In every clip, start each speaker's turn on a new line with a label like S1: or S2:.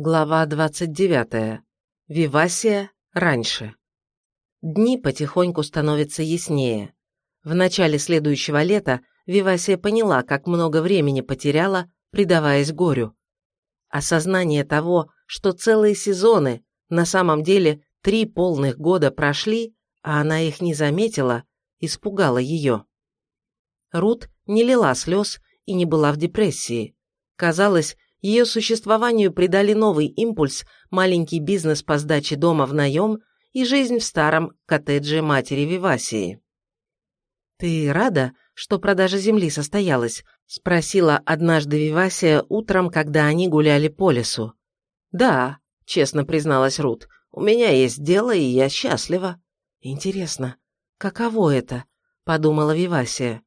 S1: Глава 29. Вивасия раньше. Дни потихоньку становятся яснее. В начале следующего лета Вивасия поняла, как много времени потеряла, предаваясь горю. Осознание того, что целые сезоны, на самом деле три полных года прошли, а она их не заметила, испугало ее. Рут не лила слез и не была в депрессии. Казалось, ее существованию придали новый импульс маленький бизнес по сдаче дома в наем и жизнь в старом коттедже матери Вивасии. «Ты рада, что продажа земли состоялась?» – спросила однажды Вивасия утром, когда они гуляли по лесу. «Да», – честно призналась Рут, – «у меня есть дело, и я счастлива». «Интересно, каково это?» – подумала Вивасия.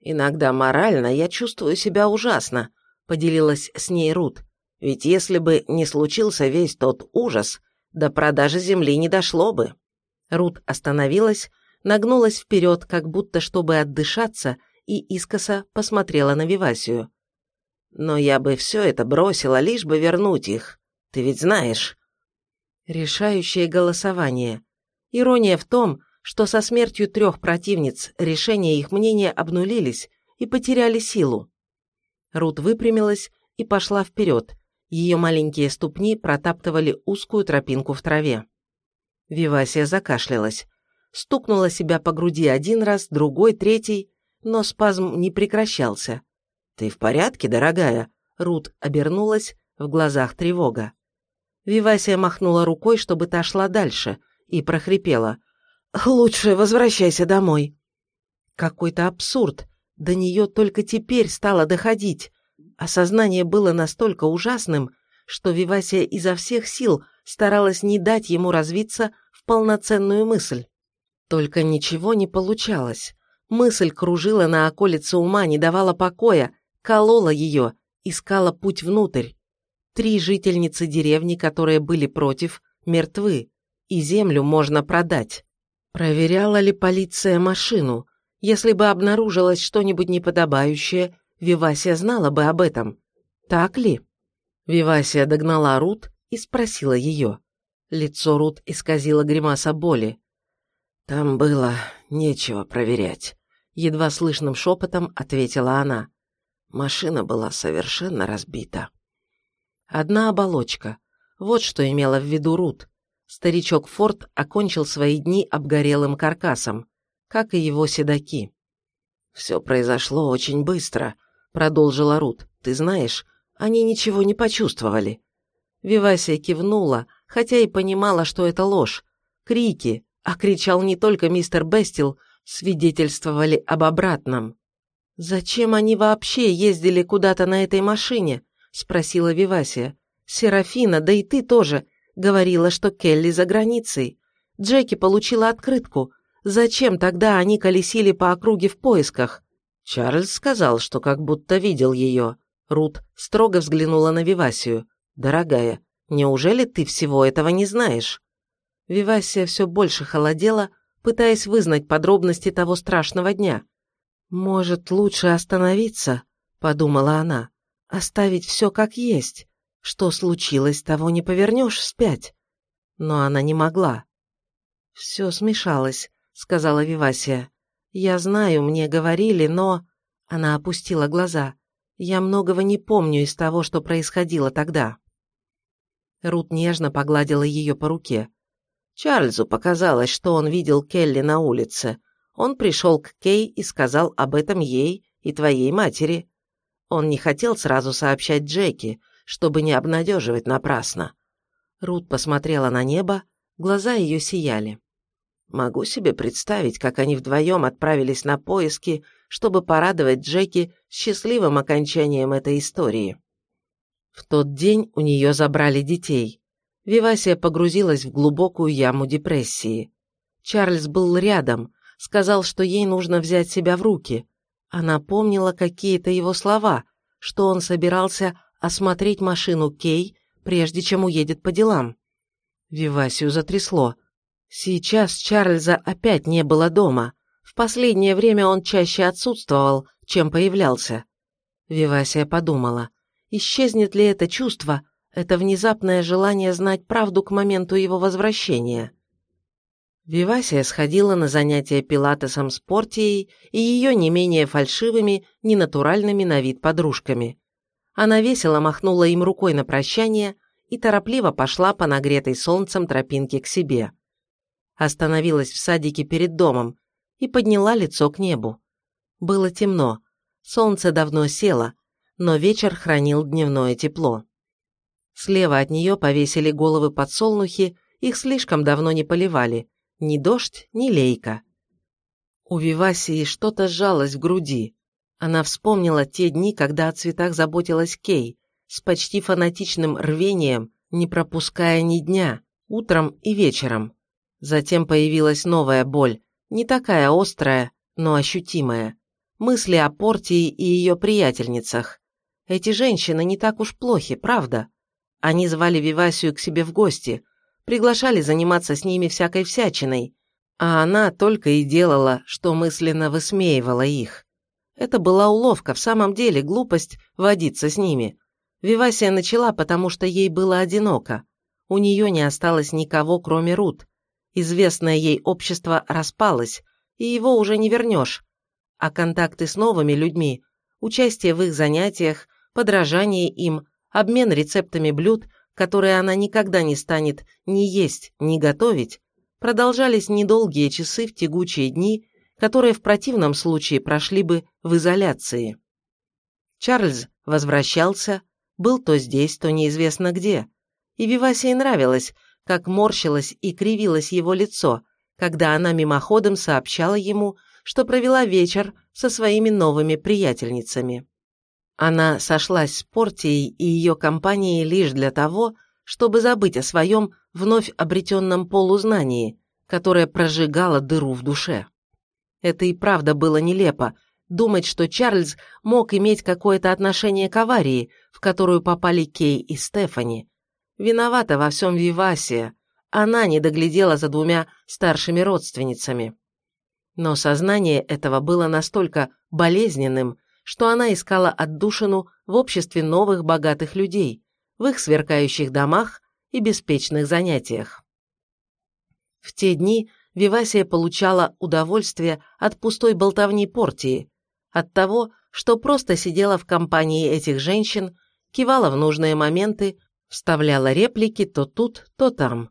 S1: «Иногда морально я чувствую себя ужасно», поделилась с ней Рут. Ведь если бы не случился весь тот ужас, до продажи земли не дошло бы. Рут остановилась, нагнулась вперед, как будто чтобы отдышаться, и искоса посмотрела на Вивасию. «Но я бы все это бросила, лишь бы вернуть их. Ты ведь знаешь». Решающее голосование. Ирония в том, что со смертью трех противниц решения их мнения обнулились и потеряли силу. Рут выпрямилась и пошла вперед. Ее маленькие ступни протаптывали узкую тропинку в траве. Вивасия закашлялась. Стукнула себя по груди один раз, другой, третий, но спазм не прекращался. «Ты в порядке, дорогая?» Рут обернулась, в глазах тревога. Вивасия махнула рукой, чтобы та шла дальше, и прохрипела. «Лучше возвращайся домой». Какой-то абсурд, до нее только теперь стало доходить. Осознание было настолько ужасным, что Вивасия изо всех сил старалась не дать ему развиться в полноценную мысль. Только ничего не получалось. Мысль кружила на околице ума, не давала покоя, колола ее, искала путь внутрь. Три жительницы деревни, которые были против, мертвы, и землю можно продать. Проверяла ли полиция машину? Если бы обнаружилось что-нибудь неподобающее, Вивасия знала бы об этом. Так ли? Вивасия догнала Рут и спросила ее. Лицо Рут исказило гримаса боли. «Там было нечего проверять», — едва слышным шепотом ответила она. Машина была совершенно разбита. Одна оболочка. Вот что имела в виду Рут. Старичок Форд окончил свои дни обгорелым каркасом как и его седаки. «Все произошло очень быстро», — продолжила Рут. «Ты знаешь, они ничего не почувствовали». Вивасия кивнула, хотя и понимала, что это ложь. Крики, а кричал не только мистер Бестил, свидетельствовали об обратном. «Зачем они вообще ездили куда-то на этой машине?» — спросила Вивасия. «Серафина, да и ты тоже, говорила, что Келли за границей. Джеки получила открытку, Зачем тогда они колесили по округе в поисках? Чарльз сказал, что как будто видел ее. Рут строго взглянула на Вивасию. «Дорогая, неужели ты всего этого не знаешь?» Вивасия все больше холодела, пытаясь вызнать подробности того страшного дня. «Может, лучше остановиться?» – подумала она. «Оставить все как есть. Что случилось, того не повернешь вспять». Но она не могла. Все смешалось сказала Вивасия. «Я знаю, мне говорили, но...» Она опустила глаза. «Я многого не помню из того, что происходило тогда». Рут нежно погладила ее по руке. Чарльзу показалось, что он видел Келли на улице. Он пришел к Кей и сказал об этом ей и твоей матери. Он не хотел сразу сообщать Джеки, чтобы не обнадеживать напрасно. Рут посмотрела на небо, глаза ее сияли. Могу себе представить, как они вдвоем отправились на поиски, чтобы порадовать Джеки счастливым окончанием этой истории. В тот день у нее забрали детей. Вивасия погрузилась в глубокую яму депрессии. Чарльз был рядом, сказал, что ей нужно взять себя в руки. Она помнила какие-то его слова, что он собирался осмотреть машину Кей, прежде чем уедет по делам. Вивасию затрясло. Сейчас Чарльза опять не было дома. В последнее время он чаще отсутствовал, чем появлялся. Вивасия подумала, исчезнет ли это чувство, это внезапное желание знать правду к моменту его возвращения. Вивасия сходила на занятия пилатесом с Портией и ее не менее фальшивыми, ненатуральными на вид подружками. Она весело махнула им рукой на прощание и торопливо пошла по нагретой солнцем тропинке к себе. Остановилась в садике перед домом и подняла лицо к небу. Было темно, солнце давно село, но вечер хранил дневное тепло. Слева от нее повесили головы подсолнухи, их слишком давно не поливали – ни дождь, ни лейка. У Вивасии что-то сжалось в груди. Она вспомнила те дни, когда о цветах заботилась Кей, с почти фанатичным рвением, не пропуская ни дня, утром и вечером. Затем появилась новая боль, не такая острая, но ощутимая. Мысли о Портии и ее приятельницах. Эти женщины не так уж плохи, правда? Они звали Вивасию к себе в гости, приглашали заниматься с ними всякой всячиной, а она только и делала, что мысленно высмеивала их. Это была уловка, в самом деле глупость водиться с ними. Вивасия начала, потому что ей было одиноко. У нее не осталось никого, кроме Рут. Известное ей общество распалось, и его уже не вернешь. А контакты с новыми людьми, участие в их занятиях, подражание им, обмен рецептами блюд – которые она никогда не станет ни есть, ни готовить, продолжались недолгие часы в тягучие дни, которые в противном случае прошли бы в изоляции. Чарльз возвращался, был то здесь, то неизвестно где, и Вивасии нравилось, как морщилось и кривилось его лицо, когда она мимоходом сообщала ему, что провела вечер со своими новыми приятельницами. Она сошлась с Портией и ее компанией лишь для того, чтобы забыть о своем вновь обретенном полузнании, которое прожигало дыру в душе. Это и правда было нелепо, думать, что Чарльз мог иметь какое-то отношение к аварии, в которую попали Кей и Стефани. Виновата во всем Вивасия, она не доглядела за двумя старшими родственницами. Но сознание этого было настолько болезненным, что она искала отдушину в обществе новых богатых людей, в их сверкающих домах и беспечных занятиях. В те дни Вивасия получала удовольствие от пустой болтовни Портии, от того, что просто сидела в компании этих женщин, кивала в нужные моменты, вставляла реплики то тут, то там.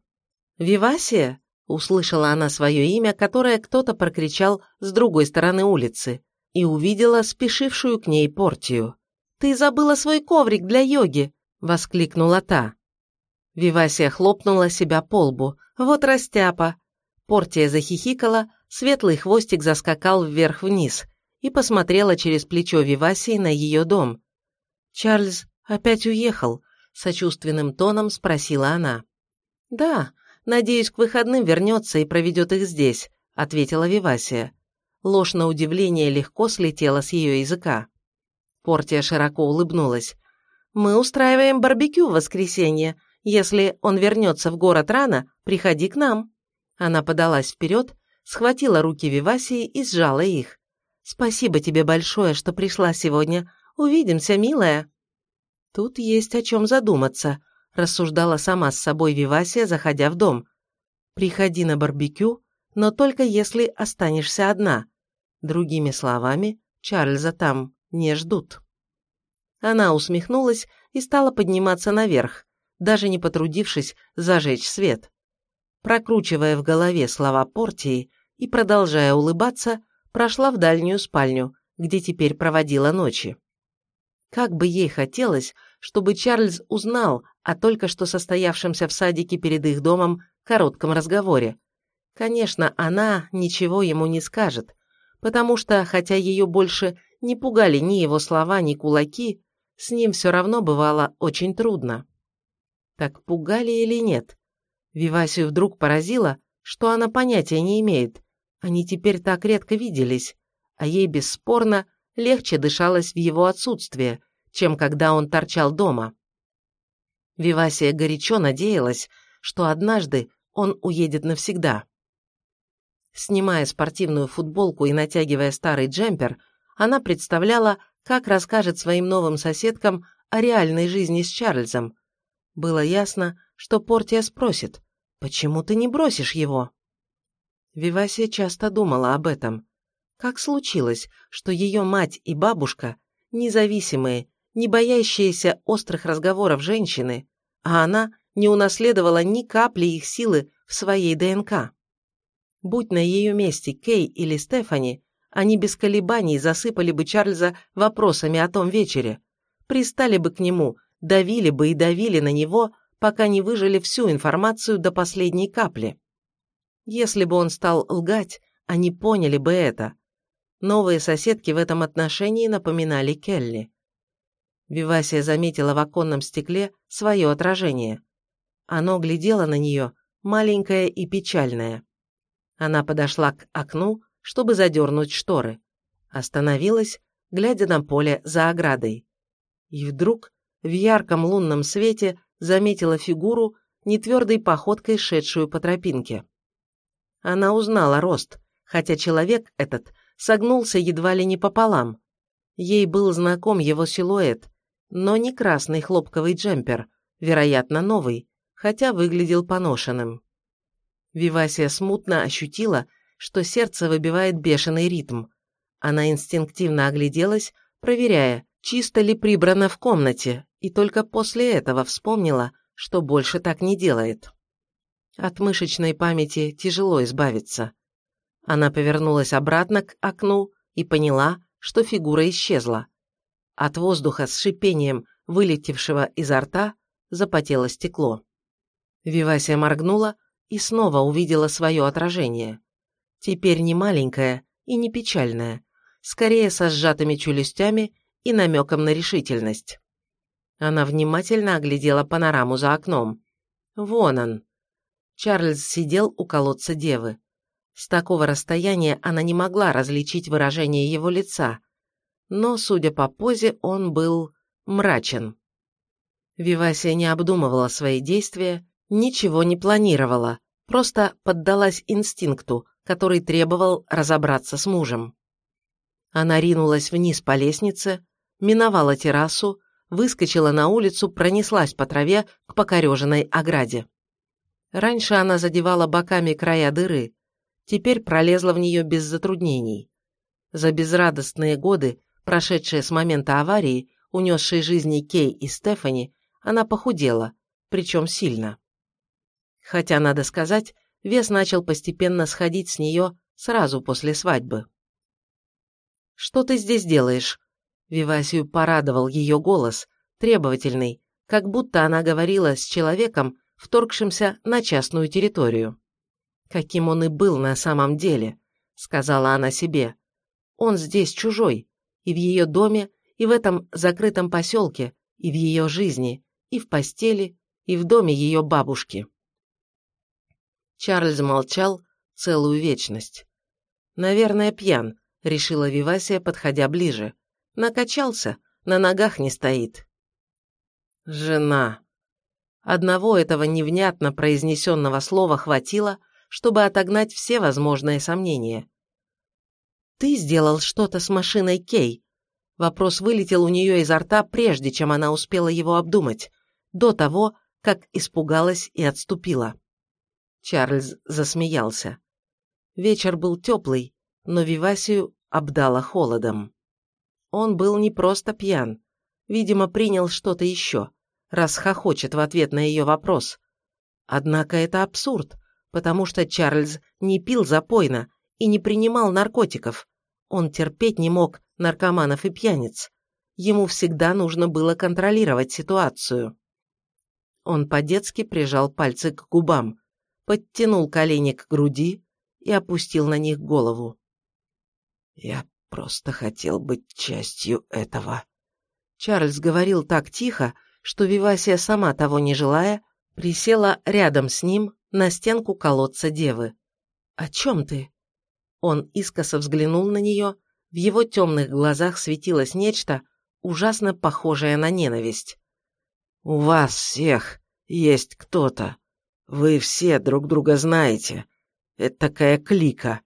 S1: «Вивасия?» – услышала она свое имя, которое кто-то прокричал с другой стороны улицы и увидела спешившую к ней Портию. «Ты забыла свой коврик для йоги!» – воскликнула та. Вивасия хлопнула себя по лбу. «Вот растяпа!» Портия захихикала, светлый хвостик заскакал вверх-вниз и посмотрела через плечо Вивасии на ее дом. «Чарльз опять уехал?» – сочувственным тоном спросила она. «Да, надеюсь, к выходным вернется и проведет их здесь», – ответила Вивасия. Ложь на удивление легко слетела с ее языка. Портия широко улыбнулась. «Мы устраиваем барбекю в воскресенье. Если он вернется в город рано, приходи к нам». Она подалась вперед, схватила руки Вивасии и сжала их. «Спасибо тебе большое, что пришла сегодня. Увидимся, милая». «Тут есть о чем задуматься», – рассуждала сама с собой Вивасия, заходя в дом. «Приходи на барбекю, но только если останешься одна. Другими словами, Чарльза там не ждут. Она усмехнулась и стала подниматься наверх, даже не потрудившись зажечь свет. Прокручивая в голове слова Портии и продолжая улыбаться, прошла в дальнюю спальню, где теперь проводила ночи. Как бы ей хотелось, чтобы Чарльз узнал о только что состоявшемся в садике перед их домом коротком разговоре, Конечно, она ничего ему не скажет, потому что, хотя ее больше не пугали ни его слова, ни кулаки, с ним все равно бывало очень трудно. Так пугали или нет? Вивасию вдруг поразило, что она понятия не имеет. Они теперь так редко виделись, а ей бесспорно легче дышалось в его отсутствие, чем когда он торчал дома. Вивасия горячо надеялась, что однажды он уедет навсегда. Снимая спортивную футболку и натягивая старый джемпер, она представляла, как расскажет своим новым соседкам о реальной жизни с Чарльзом. Было ясно, что Портия спросит, «Почему ты не бросишь его?» Вивасия часто думала об этом. Как случилось, что ее мать и бабушка, независимые, не боящиеся острых разговоров женщины, а она не унаследовала ни капли их силы в своей ДНК? Будь на ее месте Кей или Стефани, они без колебаний засыпали бы Чарльза вопросами о том вечере, пристали бы к нему, давили бы и давили на него, пока не выжили всю информацию до последней капли. Если бы он стал лгать, они поняли бы это. Новые соседки в этом отношении напоминали Келли. Вивасия заметила в оконном стекле свое отражение. Оно глядело на нее, маленькое и печальное. Она подошла к окну, чтобы задернуть шторы. Остановилась, глядя на поле за оградой. И вдруг в ярком лунном свете заметила фигуру, нетвердой походкой шедшую по тропинке. Она узнала рост, хотя человек этот согнулся едва ли не пополам. Ей был знаком его силуэт, но не красный хлопковый джемпер, вероятно, новый, хотя выглядел поношенным. Вивасия смутно ощутила, что сердце выбивает бешеный ритм. Она инстинктивно огляделась, проверяя, чисто ли прибрано в комнате, и только после этого вспомнила, что больше так не делает. От мышечной памяти тяжело избавиться. Она повернулась обратно к окну и поняла, что фигура исчезла. От воздуха с шипением, вылетевшего изо рта, запотело стекло. Вивасия моргнула и снова увидела свое отражение. Теперь не маленькое и не печальное, скорее со сжатыми челюстями и намеком на решительность. Она внимательно оглядела панораму за окном. Вон он, Чарльз сидел у колодца девы. С такого расстояния она не могла различить выражение его лица, но, судя по позе, он был мрачен. Вивасия не обдумывала свои действия, ничего не планировала, просто поддалась инстинкту, который требовал разобраться с мужем. Она ринулась вниз по лестнице, миновала террасу, выскочила на улицу, пронеслась по траве к покореженной ограде. Раньше она задевала боками края дыры, теперь пролезла в нее без затруднений. За безрадостные годы, прошедшие с момента аварии, унесшей жизни Кей и Стефани, она похудела, причем сильно. Хотя, надо сказать, вес начал постепенно сходить с нее сразу после свадьбы. «Что ты здесь делаешь?» Вивасию порадовал ее голос, требовательный, как будто она говорила с человеком, вторгшимся на частную территорию. «Каким он и был на самом деле», — сказала она себе. «Он здесь чужой, и в ее доме, и в этом закрытом поселке, и в ее жизни, и в постели, и в доме ее бабушки». Чарльз молчал целую вечность. «Наверное, пьян», — решила Вивасия, подходя ближе. «Накачался, на ногах не стоит». «Жена», Одного этого невнятно произнесенного слова хватило, чтобы отогнать все возможные сомнения. «Ты сделал что-то с машиной Кей?» Вопрос вылетел у нее изо рта, прежде чем она успела его обдумать, до того, как испугалась и отступила. Чарльз засмеялся. Вечер был теплый, но Вивасию обдало холодом. Он был не просто пьян, видимо, принял что-то еще раз хохочет в ответ на ее вопрос. Однако это абсурд, потому что Чарльз не пил запойно и не принимал наркотиков. Он терпеть не мог наркоманов и пьяниц. Ему всегда нужно было контролировать ситуацию. Он по-детски прижал пальцы к губам, подтянул колени к груди и опустил на них голову. «Я просто хотел быть частью этого». Чарльз говорил так тихо, что Вивасия, сама того не желая, присела рядом с ним на стенку колодца девы. «О чем ты?» Он искоса взглянул на нее, в его темных глазах светилось нечто, ужасно похожее на ненависть. «У вас всех есть кто-то. Вы все друг друга знаете. Это такая клика.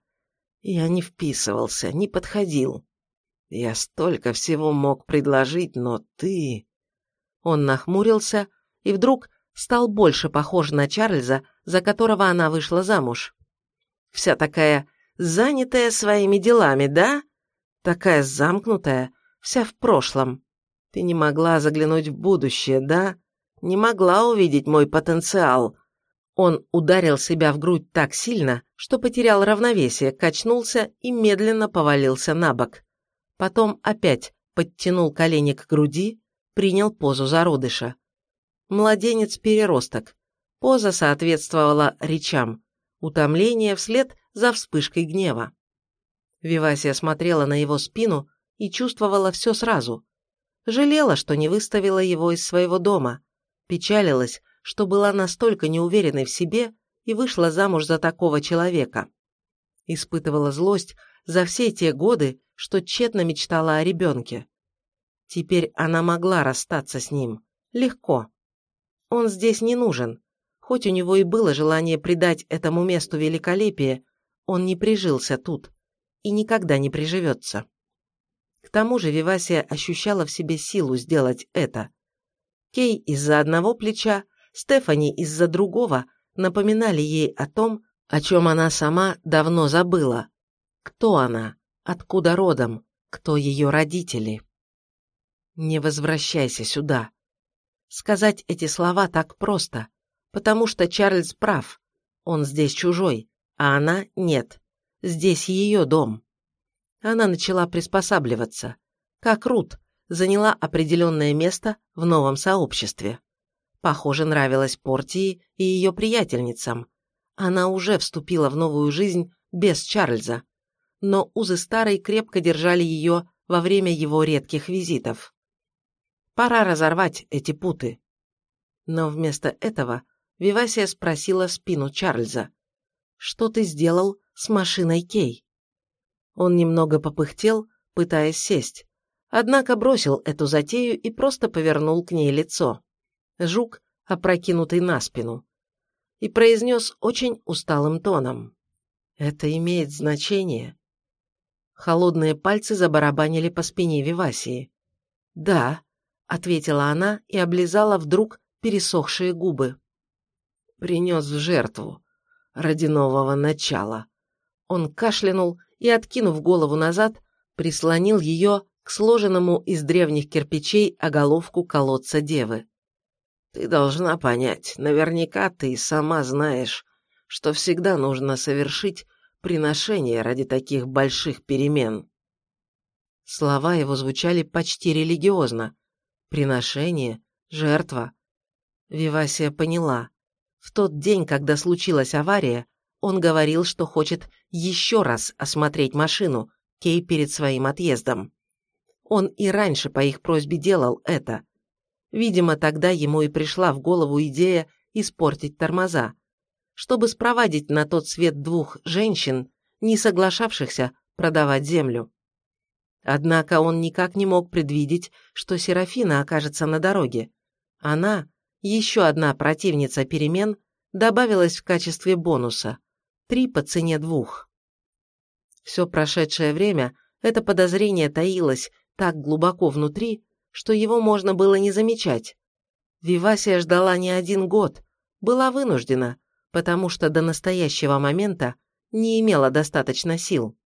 S1: Я не вписывался, не подходил. Я столько всего мог предложить, но ты...» Он нахмурился и вдруг стал больше похож на Чарльза, за которого она вышла замуж. Вся такая занятая своими делами, да? Такая замкнутая, вся в прошлом. Ты не могла заглянуть в будущее, да? Не могла увидеть мой потенциал. Он ударил себя в грудь так сильно, что потерял равновесие, качнулся и медленно повалился на бок. Потом опять подтянул колени к груди, принял позу зародыша. Младенец-переросток. Поза соответствовала речам. Утомление вслед за вспышкой гнева. Вивасия смотрела на его спину и чувствовала все сразу. Жалела, что не выставила его из своего дома. Печалилась, что была настолько неуверенной в себе и вышла замуж за такого человека. Испытывала злость за все те годы, что тщетно мечтала о ребенке. Теперь она могла расстаться с ним. Легко. Он здесь не нужен. Хоть у него и было желание придать этому месту великолепие, он не прижился тут и никогда не приживется. К тому же Вивасия ощущала в себе силу сделать это. Кей из-за одного плеча, Стефани из-за другого напоминали ей о том, о чем она сама давно забыла. Кто она? Откуда родом? Кто ее родители? «Не возвращайся сюда». Сказать эти слова так просто, потому что Чарльз прав. Он здесь чужой, а она нет. Здесь ее дом. Она начала приспосабливаться. Как Рут, заняла определенное место в новом сообществе. Похоже, нравилась Портии и ее приятельницам. Она уже вступила в новую жизнь без Чарльза. Но узы старой крепко держали ее во время его редких визитов. Пора разорвать эти путы. Но вместо этого Вивасия спросила спину Чарльза. «Что ты сделал с машиной Кей?» Он немного попыхтел, пытаясь сесть, однако бросил эту затею и просто повернул к ней лицо. Жук, опрокинутый на спину. И произнес очень усталым тоном. «Это имеет значение?» Холодные пальцы забарабанили по спине Вивасии. «Да», — ответила она и облизала вдруг пересохшие губы. «Принес в жертву ради нового начала». Он кашлянул и, откинув голову назад, прислонил ее к сложенному из древних кирпичей оголовку колодца девы. «Ты должна понять, наверняка ты сама знаешь, что всегда нужно совершить приношение ради таких больших перемен». Слова его звучали почти религиозно, Приношение, жертва. Вивасия поняла. В тот день, когда случилась авария, он говорил, что хочет еще раз осмотреть машину, Кей перед своим отъездом. Он и раньше по их просьбе делал это. Видимо, тогда ему и пришла в голову идея испортить тормоза, чтобы спровадить на тот свет двух женщин, не соглашавшихся продавать землю. Однако он никак не мог предвидеть, что Серафина окажется на дороге. Она, еще одна противница перемен, добавилась в качестве бонуса. Три по цене двух. Все прошедшее время это подозрение таилось так глубоко внутри, что его можно было не замечать. Вивасия ждала не один год, была вынуждена, потому что до настоящего момента не имела достаточно сил.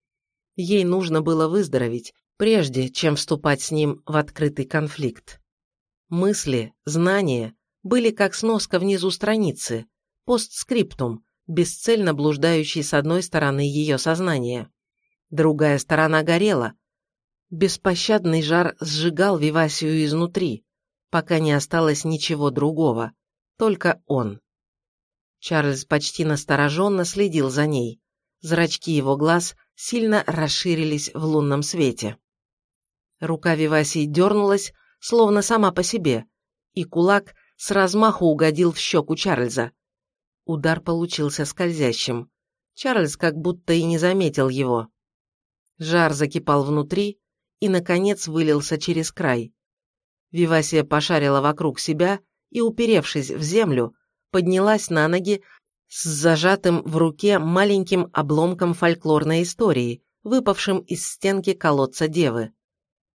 S1: Ей нужно было выздороветь, прежде чем вступать с ним в открытый конфликт. Мысли, знания были как сноска внизу страницы, постскриптум, бесцельно блуждающий с одной стороны ее сознания. Другая сторона горела. Беспощадный жар сжигал Вивасию изнутри, пока не осталось ничего другого, только он. Чарльз почти настороженно следил за ней. Зрачки его глаз сильно расширились в лунном свете. Рука Вивасии дернулась, словно сама по себе, и кулак с размаху угодил в щеку Чарльза. Удар получился скользящим. Чарльз как будто и не заметил его. Жар закипал внутри и, наконец, вылился через край. Вивасия пошарила вокруг себя и, уперевшись в землю, поднялась на ноги с зажатым в руке маленьким обломком фольклорной истории, выпавшим из стенки колодца девы.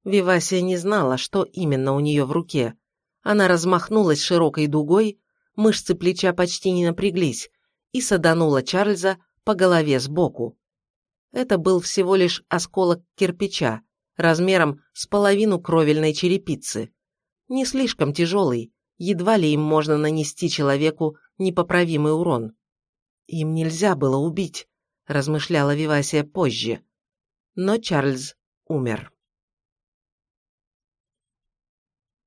S1: Вивасия не знала, что именно у нее в руке. Она размахнулась широкой дугой, мышцы плеча почти не напряглись, и саданула Чарльза по голове сбоку. Это был всего лишь осколок кирпича, размером с половину кровельной черепицы. Не слишком тяжелый, едва ли им можно нанести человеку непоправимый урон. Им нельзя было убить, размышляла Вивасия позже. Но Чарльз умер.